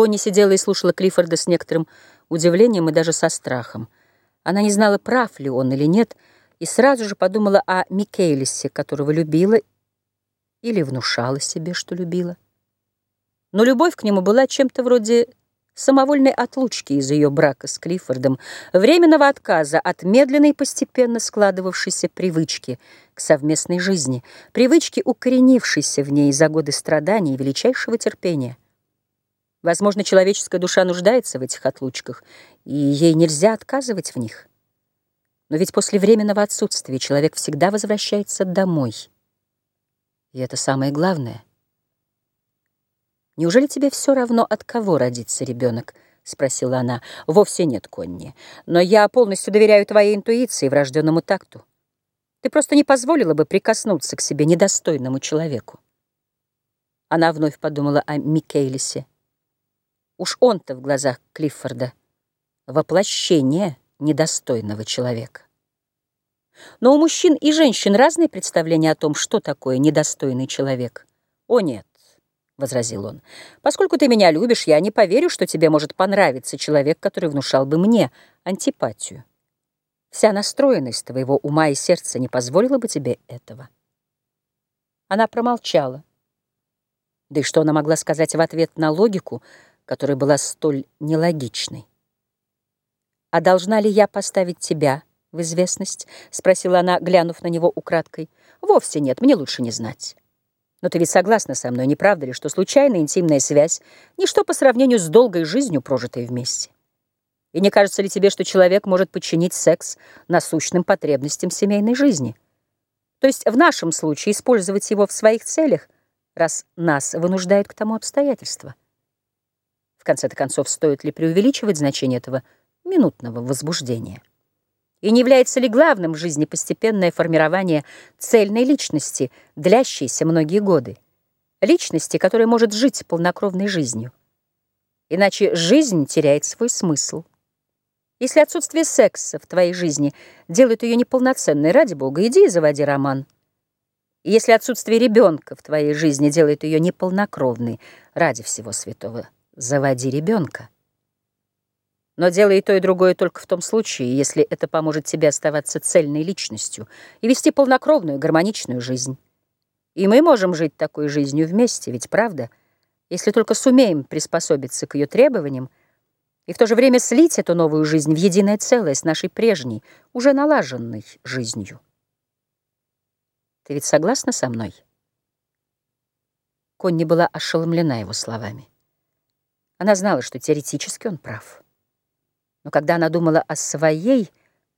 Конни сидела и слушала Клиффорда с некоторым удивлением и даже со страхом. Она не знала, прав ли он или нет, и сразу же подумала о Микелисе, которого любила или внушала себе, что любила. Но любовь к нему была чем-то вроде самовольной отлучки из ее брака с Клиффордом, временного отказа от медленной постепенно складывавшейся привычки к совместной жизни, привычки, укоренившейся в ней за годы страданий и величайшего терпения. Возможно, человеческая душа нуждается в этих отлучках, и ей нельзя отказывать в них. Но ведь после временного отсутствия человек всегда возвращается домой. И это самое главное. «Неужели тебе все равно, от кого родится ребенок?» — спросила она. «Вовсе нет, Конни. Но я полностью доверяю твоей интуиции, врожденному такту. Ты просто не позволила бы прикоснуться к себе недостойному человеку». Она вновь подумала о Микейлисе. Уж он-то в глазах Клиффорда воплощение недостойного человека. Но у мужчин и женщин разные представления о том, что такое недостойный человек. «О, нет», — возразил он, — «поскольку ты меня любишь, я не поверю, что тебе может понравиться человек, который внушал бы мне антипатию. Вся настроенность твоего ума и сердца не позволила бы тебе этого». Она промолчала. Да и что она могла сказать в ответ на логику, которая была столь нелогичной. «А должна ли я поставить тебя в известность?» — спросила она, глянув на него украдкой. «Вовсе нет, мне лучше не знать. Но ты ведь согласна со мной, не правда ли, что случайная интимная связь — ничто по сравнению с долгой жизнью, прожитой вместе? И не кажется ли тебе, что человек может подчинить секс насущным потребностям семейной жизни? То есть в нашем случае использовать его в своих целях, раз нас вынуждают к тому обстоятельства?» В конце-то концов, стоит ли преувеличивать значение этого минутного возбуждения? И не является ли главным в жизни постепенное формирование цельной личности, длящейся многие годы? Личности, которая может жить полнокровной жизнью. Иначе жизнь теряет свой смысл. Если отсутствие секса в твоей жизни делает ее неполноценной, ради бога, иди и заводи роман. Если отсутствие ребенка в твоей жизни делает ее неполнокровной, ради всего святого, заводи ребенка. Но делай и то, и другое только в том случае, если это поможет тебе оставаться цельной личностью и вести полнокровную, гармоничную жизнь. И мы можем жить такой жизнью вместе, ведь правда, если только сумеем приспособиться к ее требованиям и в то же время слить эту новую жизнь в единое целое с нашей прежней, уже налаженной жизнью. Ты ведь согласна со мной? Конни была ошеломлена его словами. Она знала, что теоретически он прав. Но когда она думала о своей,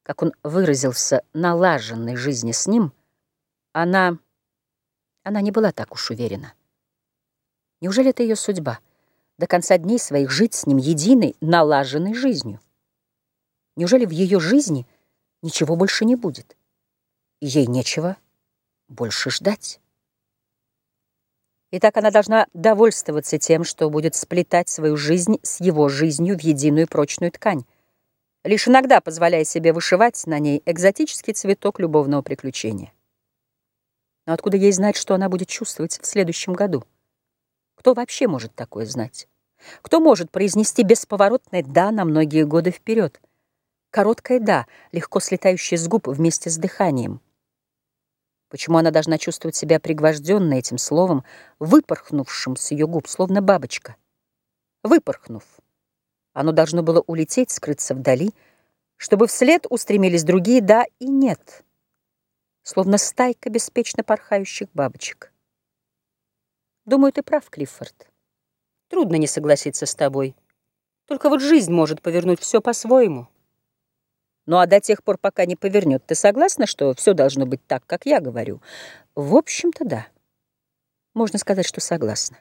как он выразился, налаженной жизни с ним, она... она не была так уж уверена. Неужели это ее судьба? До конца дней своих жить с ним единой, налаженной жизнью? Неужели в ее жизни ничего больше не будет? Ей нечего больше ждать? И так она должна довольствоваться тем, что будет сплетать свою жизнь с его жизнью в единую прочную ткань, лишь иногда позволяя себе вышивать на ней экзотический цветок любовного приключения. Но откуда ей знать, что она будет чувствовать в следующем году? Кто вообще может такое знать? Кто может произнести бесповоротное «да» на многие годы вперед? Короткое «да», легко слетающее с губ вместе с дыханием. Почему она должна чувствовать себя пригвожденной этим словом, выпорхнувшим с ее губ, словно бабочка? Выпорхнув, оно должно было улететь, скрыться вдали, чтобы вслед устремились другие «да» и «нет», словно стайка беспечно порхающих бабочек. Думаю, ты прав, Клиффорд. Трудно не согласиться с тобой. Только вот жизнь может повернуть все по-своему. Ну а до тех пор, пока не повернет, ты согласна, что все должно быть так, как я говорю? В общем-то, да. Можно сказать, что согласна.